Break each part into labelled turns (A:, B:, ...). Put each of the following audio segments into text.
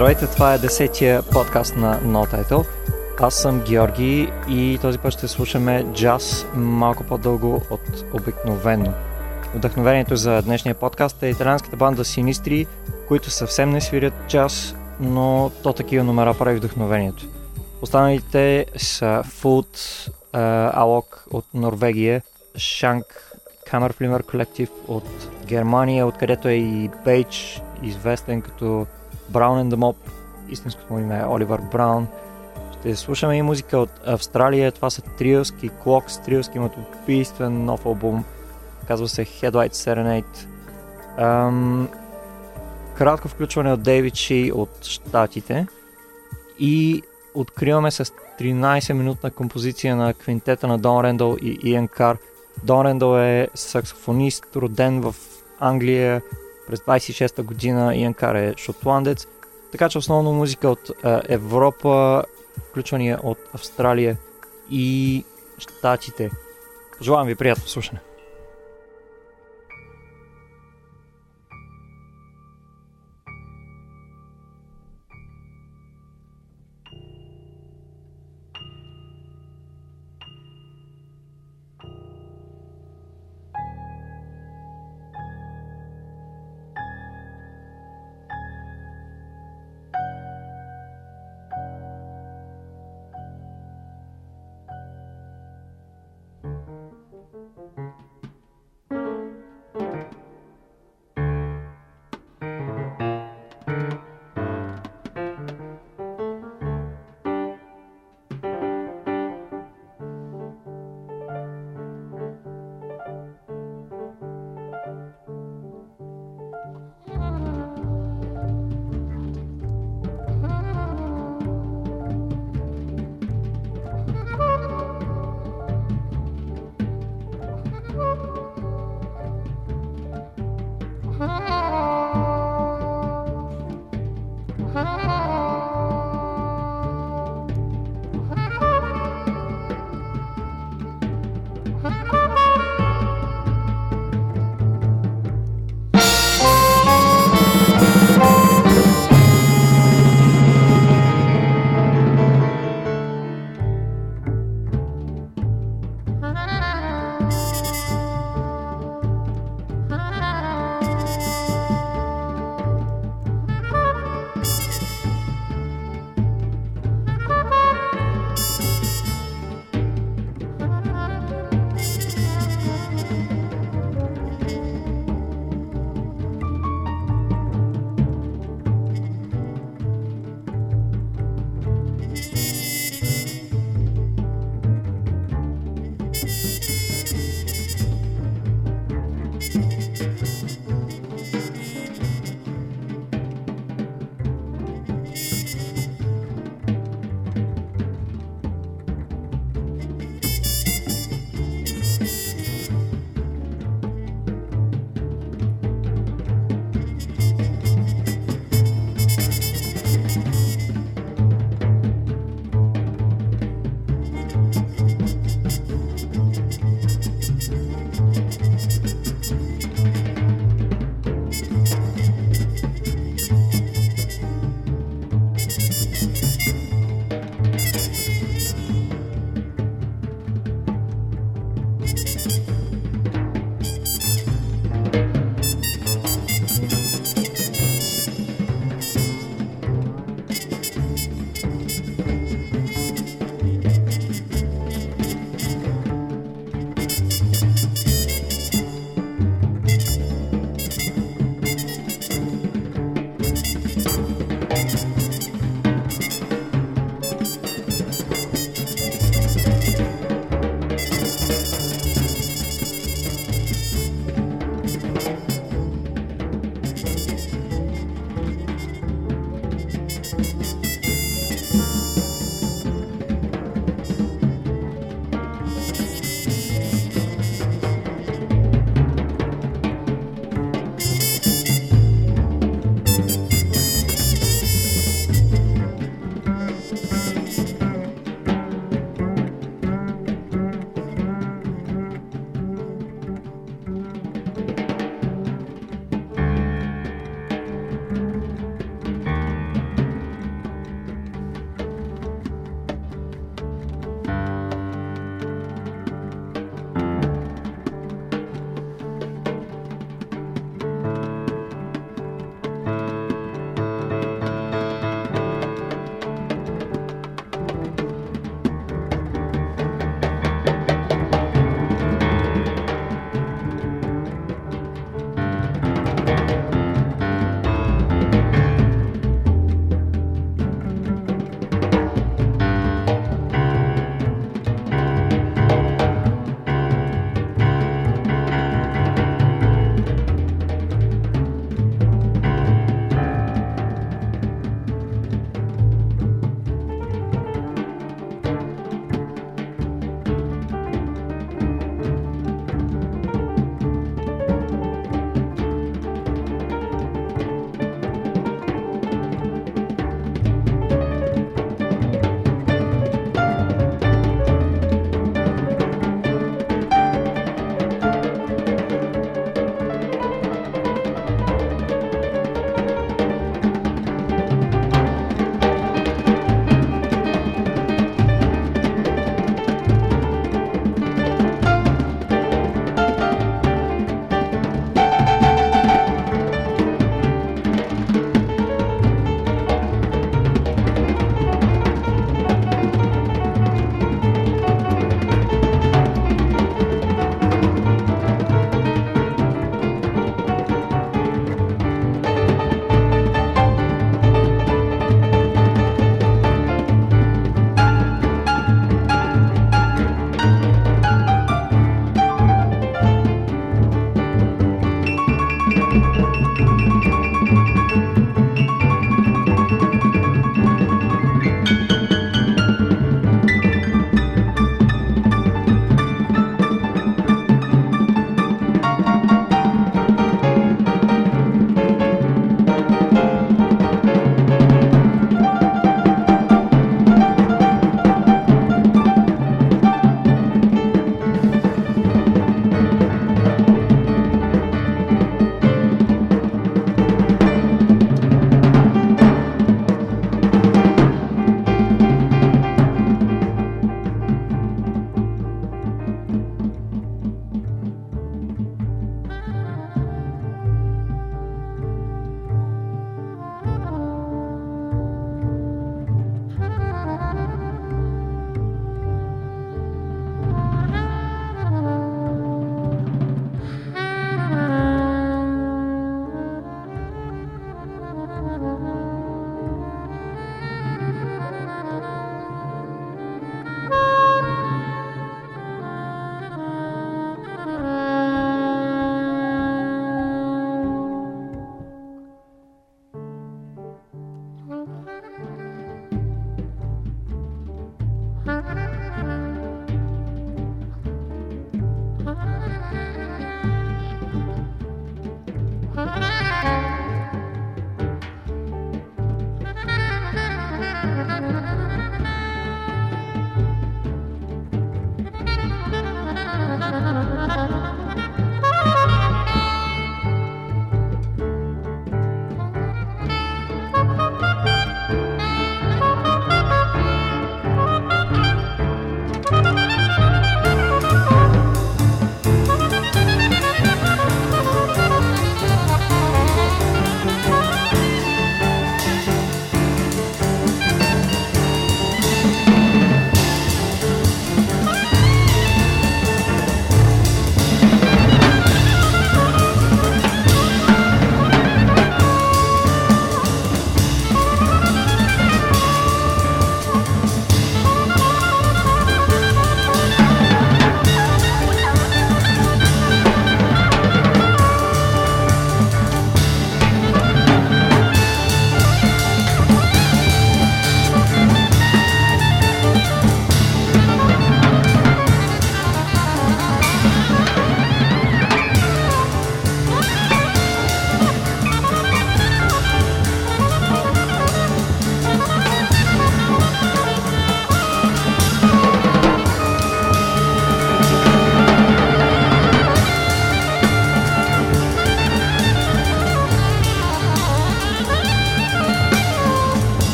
A: Здравейте, това е десетия подкаст на No Title. Аз съм Георги и този път ще слушаме джаз малко по-дълго от обикновено. Вдъхновението за днешния подкаст е италианската банда Sinistri, които съвсем не свирят джаз, но то такива номера прави вдъхновението. Останалите са Food, Alok от Норвегия, Shank Kammerflimmer Collective от Германия, откъдето е и Бейдж, известен като Brown and the Mob, истинското му име е Оливър Браун. Ще слушаме и музика от Австралия, това са триоски, Клокс, триоски имат убийствен нов албум, казва се Headlight Serenade. Ам, кратко включване от Дейвид Ши от Штатите и откриваме с 13-минутна композиция на квинтета на Дон Рендъл и Иан Кар. Дон Рендъл е саксофонист, роден в Англия през 26-та година, Иан Кар е шотландец, така че основно музика от а, Европа, включвания от Австралия и Штатите. Желавам ви приятно слушане.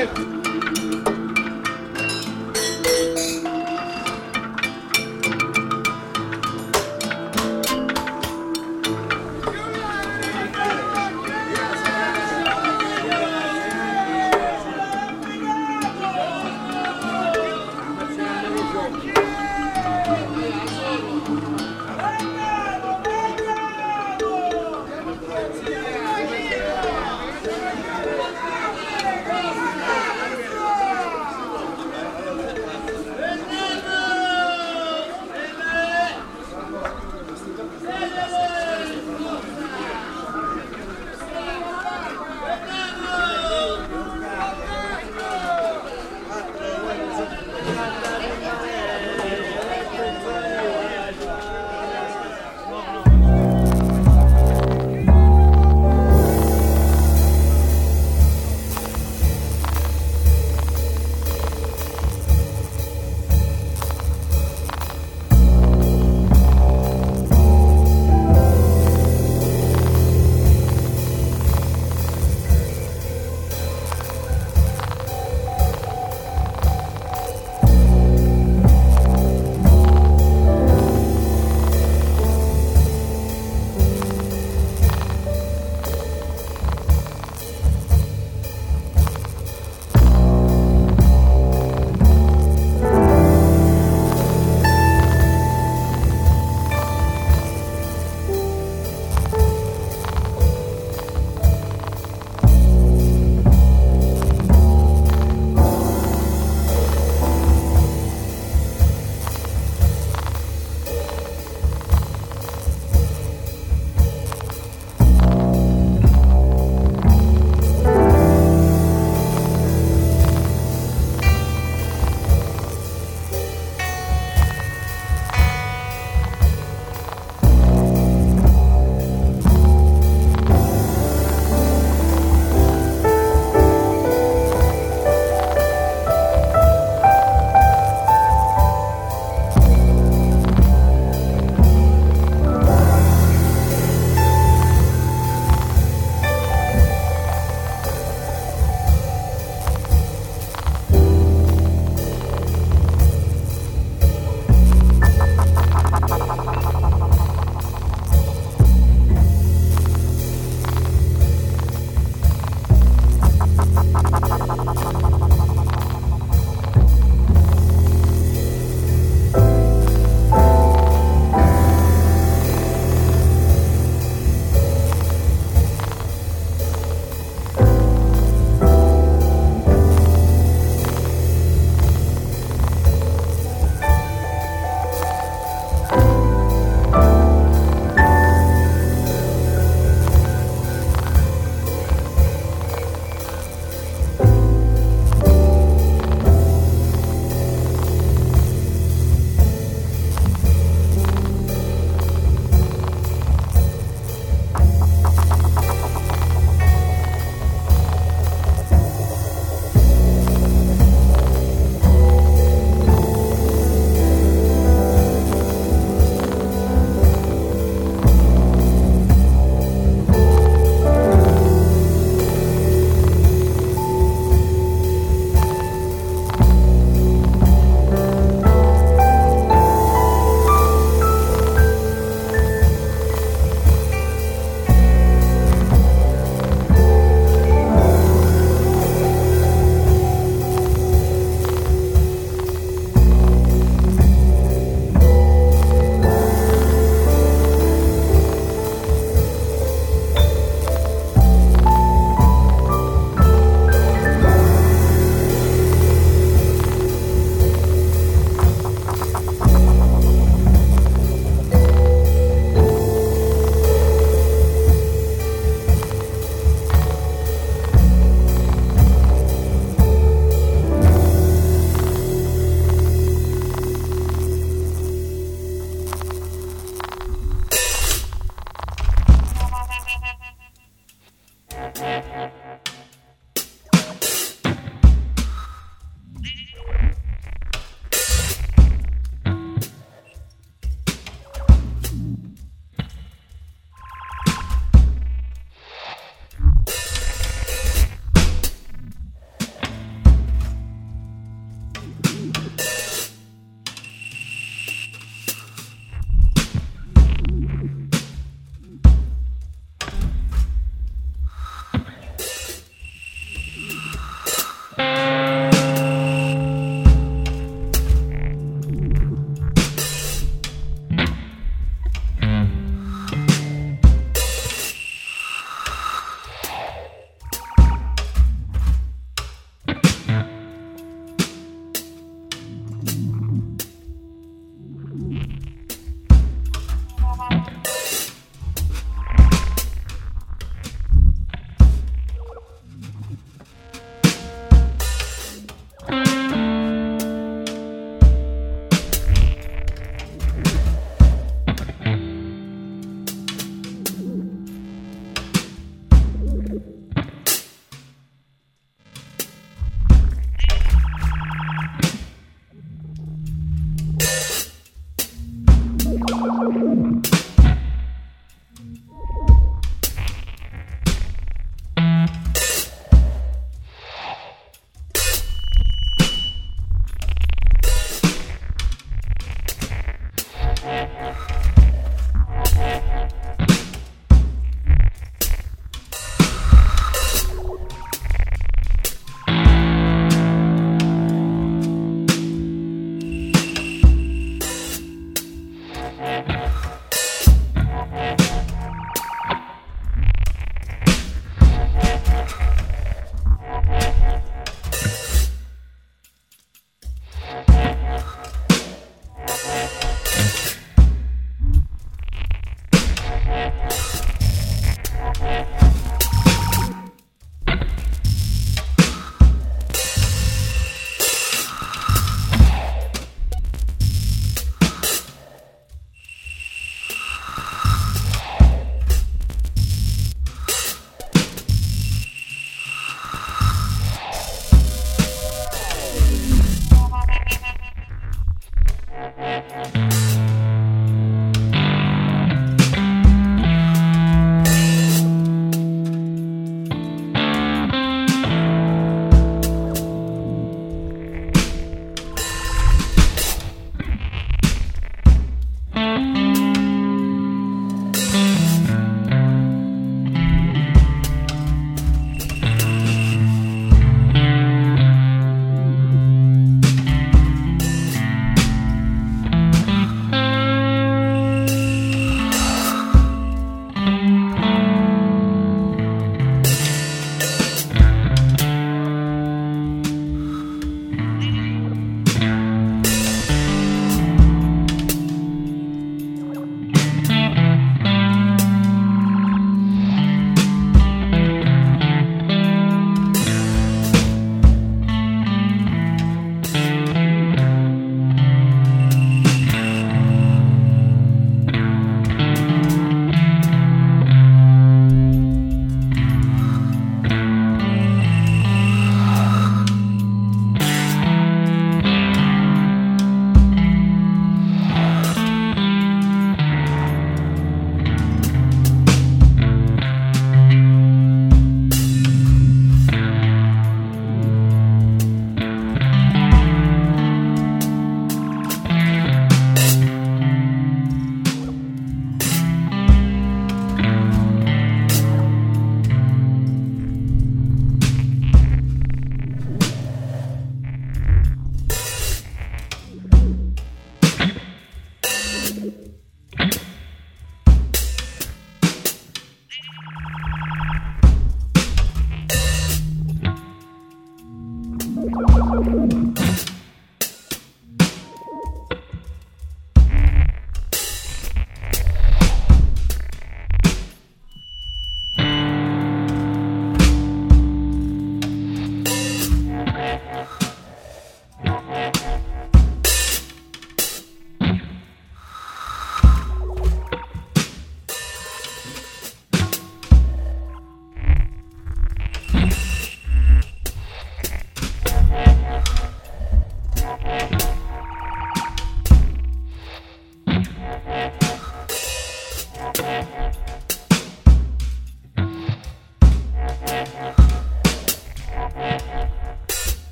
A: Perfecto.